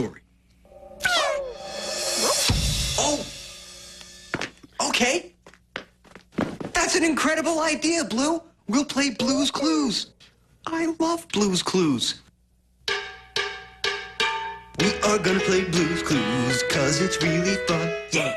story. Oh, okay. That's an incredible idea, Blue. We'll play Blue's Clues. I love Blue's Clues. We are gonna play Blue's Clues, cause it's really fun. Yeah.